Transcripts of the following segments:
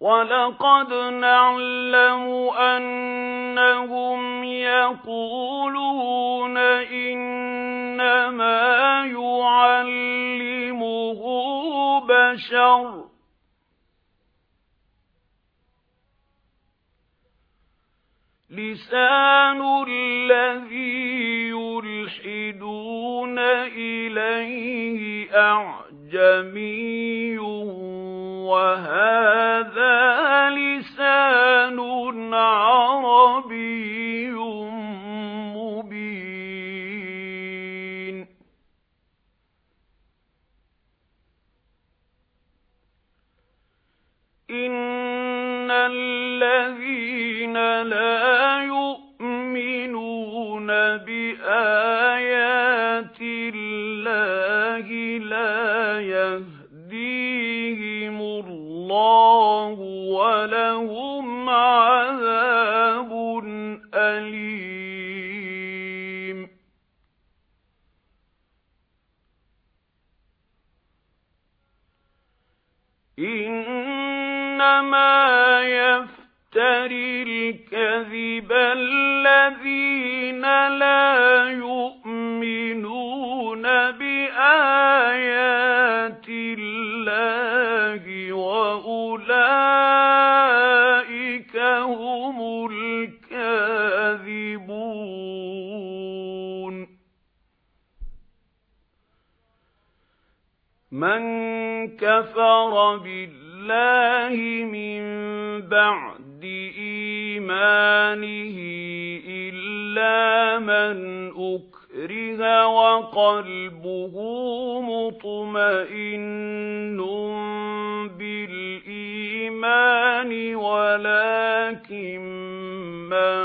وَلَقَدْ نَعْلَمُ أَنَّهُمْ يَقُولُونَ إِنَّمَا يُعَلِّمُهُ بَشَرٌ لِسَانُ الَّذِي يُلْحِدُونَ إِلَيْهِ أَعْجَمِيٌّ الَّذِينَ لَا يُؤْمِنُونَ بِآيَاتِ اللَّهِ لَا يَهْدِيهِمُ اللَّهُ وَلَهُمْ عَذَابٌ أَلِيمٌ. إِنَّمَا يَفْتَرِي الْكَذِبَ الَّذِينَ لَا يُؤْمِنُونَ بِآيَاتِ اللَّهِ وَأُولَئِكَ هُمُ الْكَاذِبُونَ. مَنْ كَفَرَ بِاللَّهِ مِنْ بَعْدِ إِيمَانِهِ إِلَّا مَنْ أُكْرِهَ وَقَلْبُهُ مُطْمَئِنٌّ بِالْإِيمَانِ وَلَكِنْ مَنْ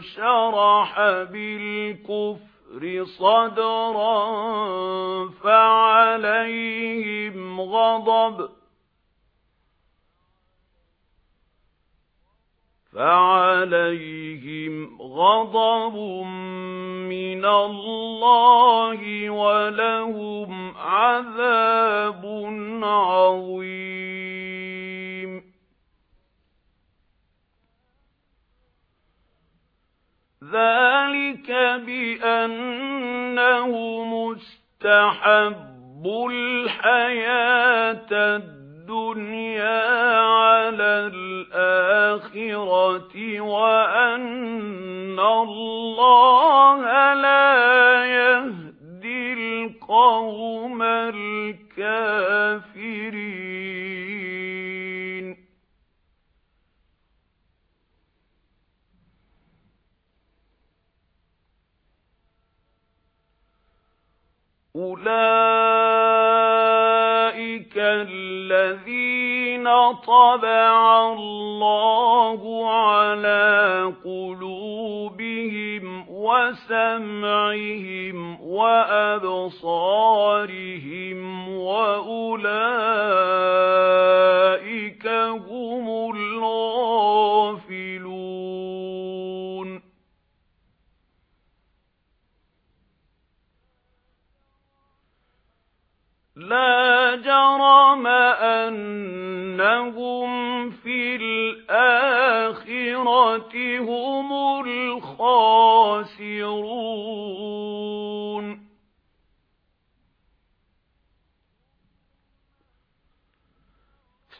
شَرَحَ بِالْكُفْرِ صَدْرًا فَعَلَيْهِمْ غَضَبٌ. فَعَلَيْهِمْ غَضَبٌ مِنَ اللَّهِ وَلَهُمْ عَذَابٌ عَظِيمٌ. ذَلِكَ بِأَنَّهُمُ اسْتَحَبُّوا الْحَيَاةَ الدُّنْيَا عَلَى وَأَنَّ اللَّهَ لَا يَهْدِي الْقَوْمَ الْكَافِرِينَ. أُولَئِكَ الَّذِينَ طَبَعَ اللَّهُ عَلَى قُلُوبِهِمْ وَسَمْعِهِمْ وَأَبْصَارِهِمْ وَأُولَئِكَ هُمُ الْغَافِلُونَ. لَا جَرَمَ أَنَّهُمْ هُمُ الْخَاسِرُونَ.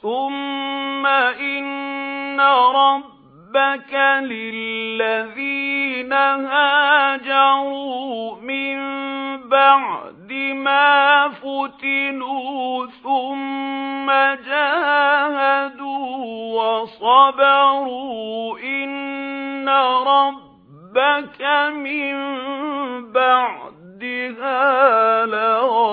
ثُمَّ إِنَّ رَبَّكَ لِلَّذِينَ هَاجَرُوا مِنْ بَعْدِ مَا فُتِنُوا ثُمَّ جَاهَدُوا وَصَبَرُوا رَبَّكَ مِن بَعْدِهَا لَغَفُورٌ